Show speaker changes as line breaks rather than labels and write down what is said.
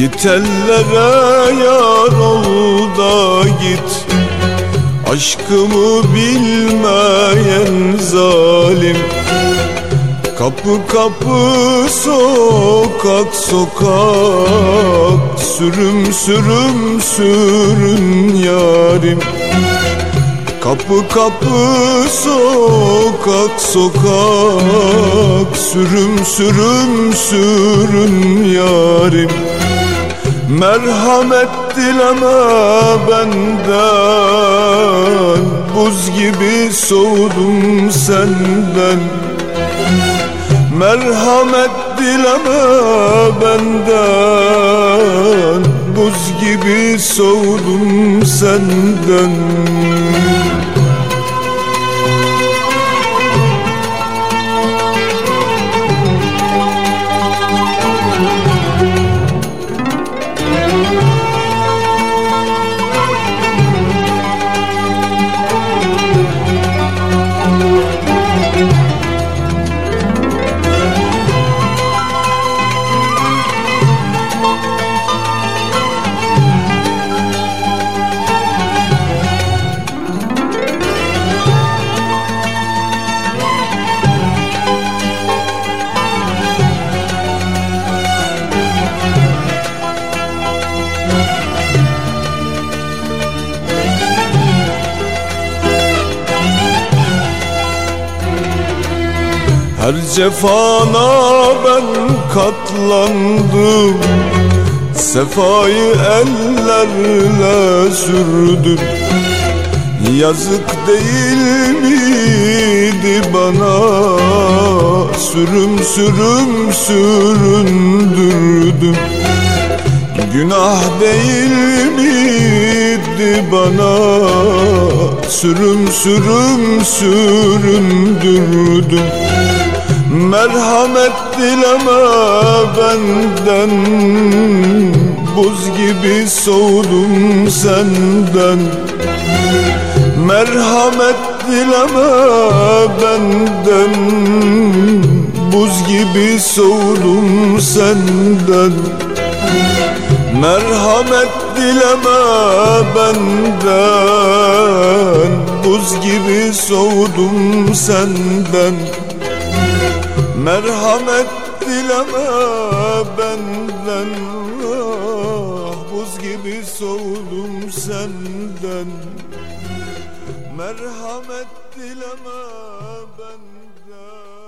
Git ellere yar ol da git. Aşkımı bilmeyen zalim. Kapı kapı sokak sokak. Sürüm sürüm sürün yarim. Kapı kapı sokak sokak. Sürüm sürüm sürün yarim Merhamet dileme benden Buz gibi soğudum senden. Merhamet dileme benden Buz gibi soğudum senden Her cefana ben katlandım Sefayı ellerle sürdüm. Yazık değil miydi bana? Sürüm sürüm süründürdüm. Günah değil miydi bana? Sürüm sürüm süründürdüm Merhamet dileme benden Buz gibi soğudum senden. Merhamet dileme benden Buz gibi soğudum senden. Merhamet dileme benden Buz gibi soğudum senden Merhamet dileme benden ah, Buz gibi soğudum senden. Merhamet dileme benden